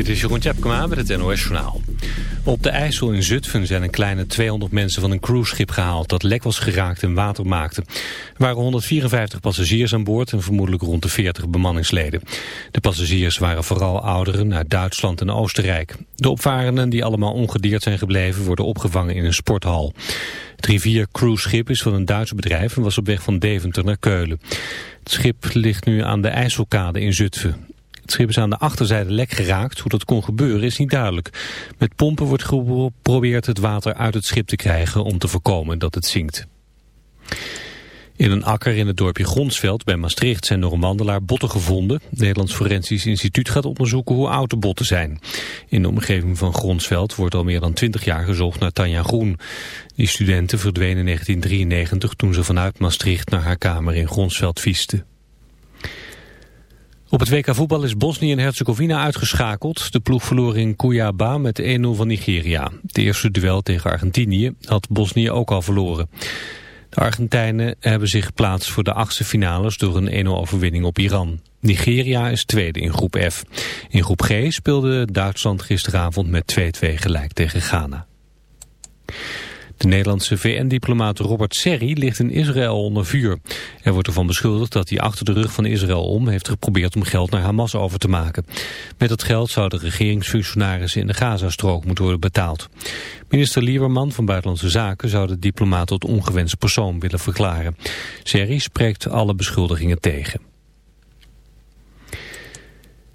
Dit is Jeroen Tjepkema met het NOS Journaal. Op de IJssel in Zutphen zijn een kleine 200 mensen van een cruiseschip gehaald... dat lek was geraakt en water maakte. Er waren 154 passagiers aan boord en vermoedelijk rond de 40 bemanningsleden. De passagiers waren vooral ouderen uit Duitsland en Oostenrijk. De opvarenden die allemaal ongedeerd zijn gebleven... worden opgevangen in een sporthal. Het rivier cruiseschip is van een Duits bedrijf... en was op weg van Deventer naar Keulen. Het schip ligt nu aan de IJsselkade in Zutphen. Het schip is aan de achterzijde lek geraakt. Hoe dat kon gebeuren is niet duidelijk. Met pompen wordt geprobeerd het water uit het schip te krijgen om te voorkomen dat het zinkt. In een akker in het dorpje Gronsveld bij Maastricht zijn door een wandelaar botten gevonden. Het Nederlands Forensisch Instituut gaat onderzoeken hoe oud de botten zijn. In de omgeving van Gronsveld wordt al meer dan 20 jaar gezocht naar Tanja Groen. Die studenten verdwenen in 1993 toen ze vanuit Maastricht naar haar kamer in Gronsveld fietste. Op het WK voetbal is Bosnië en Herzegovina uitgeschakeld. De ploeg verloor in Cuiabá met 1-0 van Nigeria. Het eerste duel tegen Argentinië had Bosnië ook al verloren. De Argentijnen hebben zich geplaatst voor de achtste finales door een 1-0 overwinning op Iran. Nigeria is tweede in groep F. In groep G speelde Duitsland gisteravond met 2-2 gelijk tegen Ghana. De Nederlandse VN-diplomaat Robert Serri ligt in Israël onder vuur. Er wordt ervan beschuldigd dat hij achter de rug van Israël om heeft geprobeerd om geld naar Hamas over te maken. Met dat geld zouden regeringsfunctionarissen in de Gazastrook moeten worden betaald. Minister Lieberman van Buitenlandse Zaken zou de diplomaat tot ongewenst persoon willen verklaren. Serri spreekt alle beschuldigingen tegen.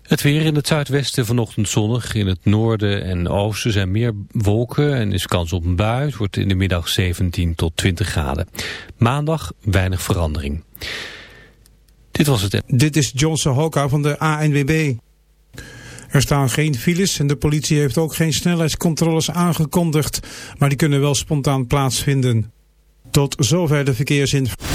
Het weer in het zuidwesten vanochtend zonnig. In het noorden en oosten zijn meer wolken en is kans op een bui. Het wordt in de middag 17 tot 20 graden. Maandag weinig verandering. Dit was het. Dit is Johnson Hoka van de ANWB. Er staan geen files en de politie heeft ook geen snelheidscontroles aangekondigd. Maar die kunnen wel spontaan plaatsvinden. Tot zover de verkeersinformatie.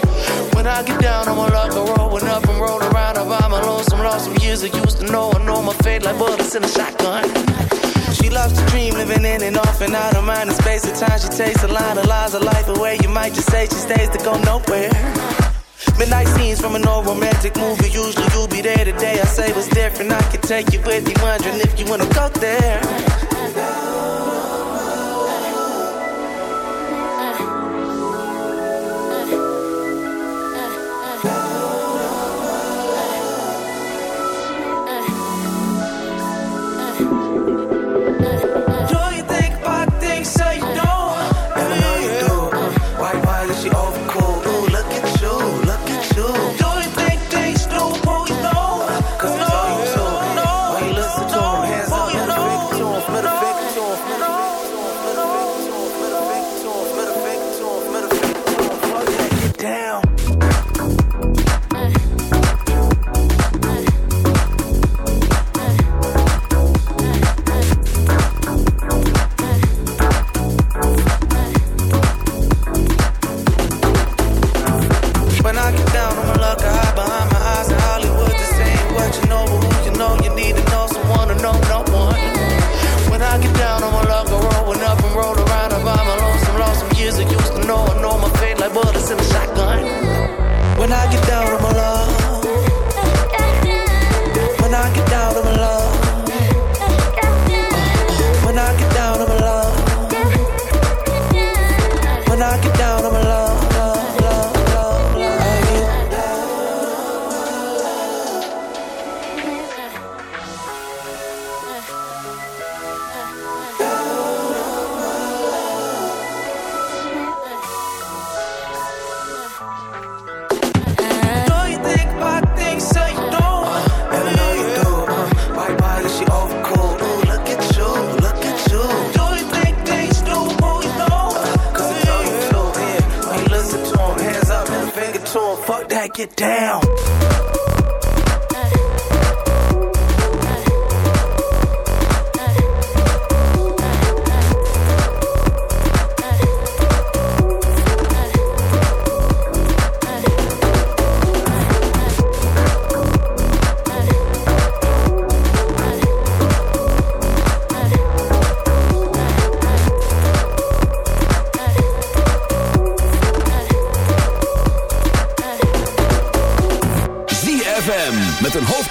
When I get down on my luck, I roll up and roll around. I by my lonesome, lost some years I used to know. I know my fate like bullets in a shotgun. She loves to dream, living in and off and out of mind and space. At time she takes a line of lies of life away. You might just say she stays to go nowhere. Midnight scenes from an old romantic movie. Usually you'll be there today. I say what's different. I can take you with me, wondering if you wanna go there.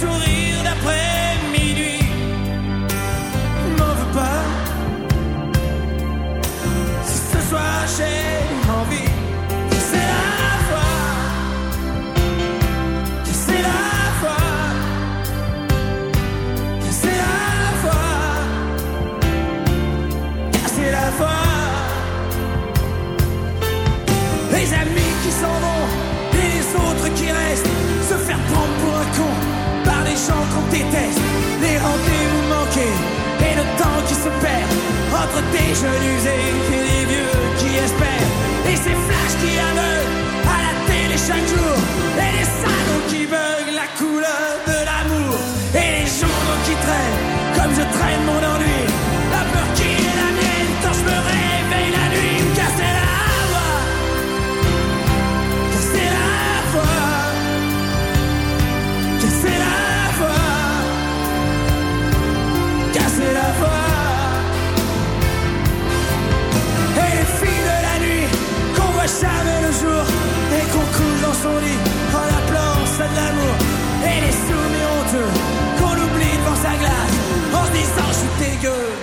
sourire gens qu'on déteste. Les rendez-vous manqués et le temps qui se perd entre des jeunes usés et les vieux qui espèrent. Et ces flashs qui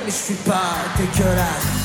ne suis pas dégueulasse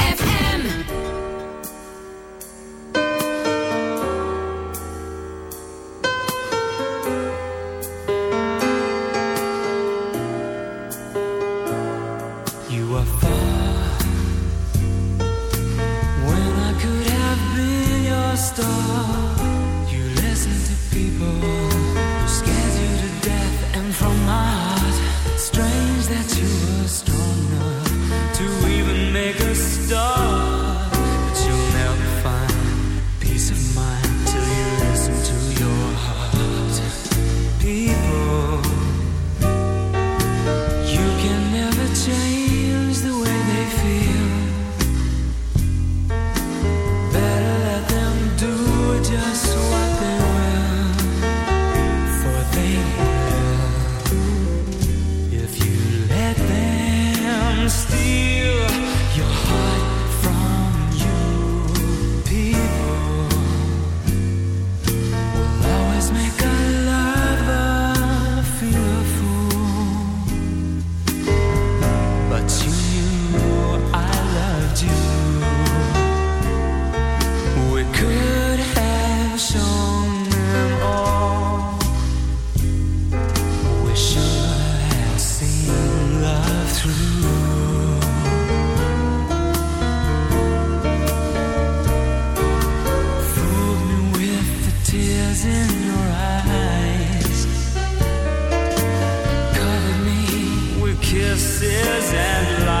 and lies.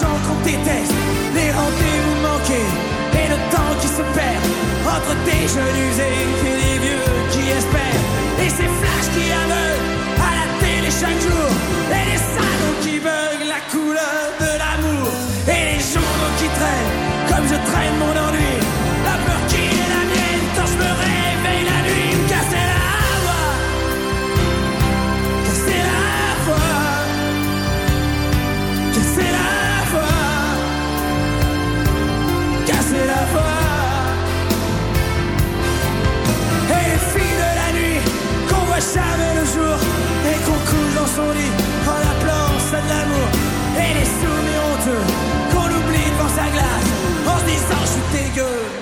gens qu'on déteste Les rendez-vous manqués et le temps qui se perd Entre des jeunes et des vieux qui espèrent Et ces flashs qui aveuglent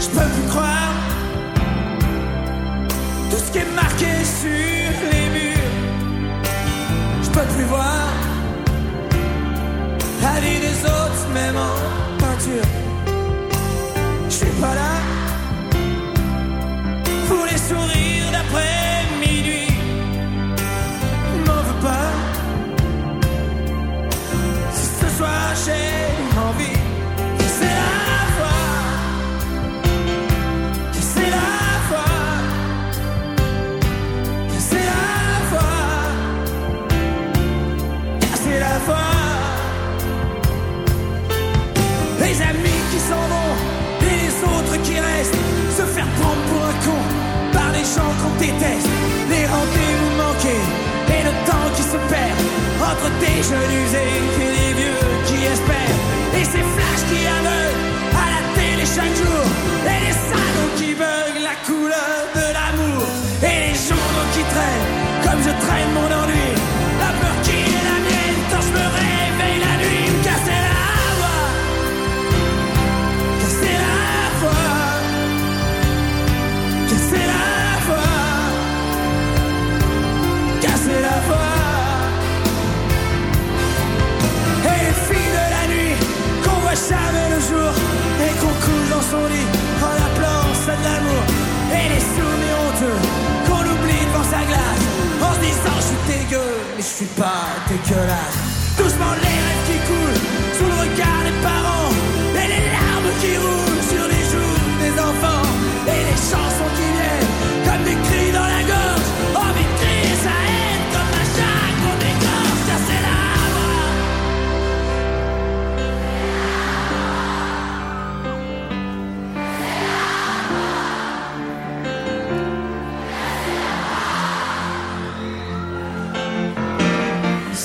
Je peux plus croire. Tout ce qui est marqué sur les murs. Je peux plus voir gens qu'on déteste. Les rendez-vous manqués et le temps qui se perd entre des jeunes usés et des vieux qui espèrent. Et ces flashs qui aveuglent à la télé chaque jour. me stripar, tem que orar.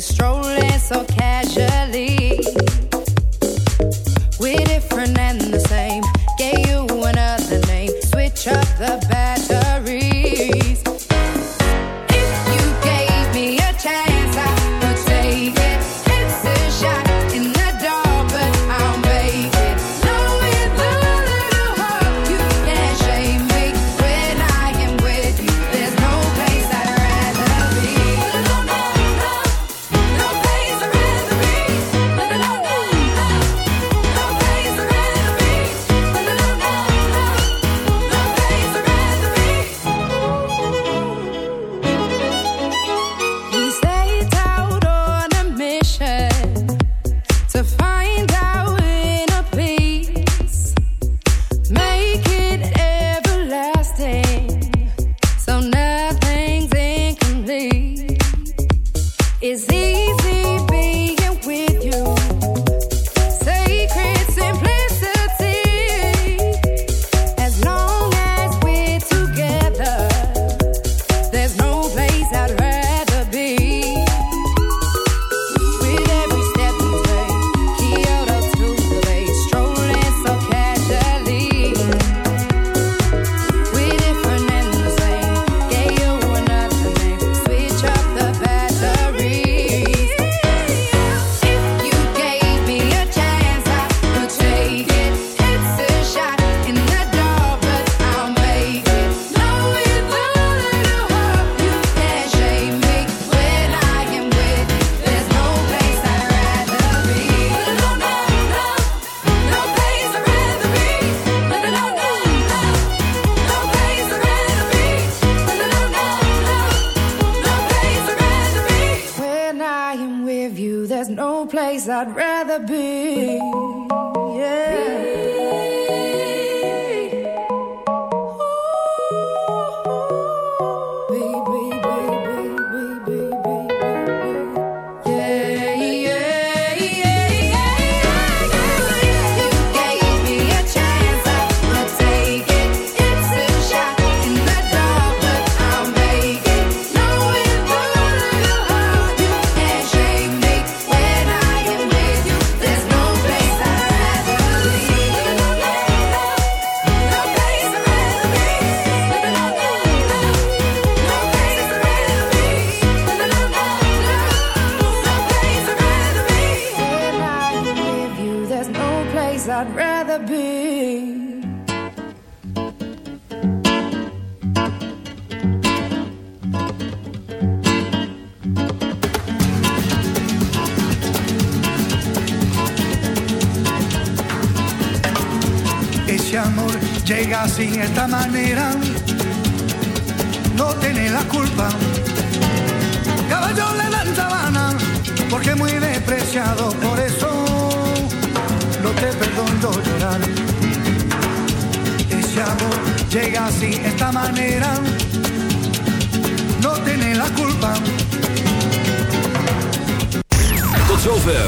strolling so casual I'd rather be.